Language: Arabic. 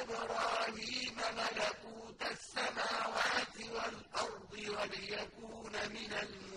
إبراهيم ملكوت السماوات والأرض وليكون من المسلمين